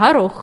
горох.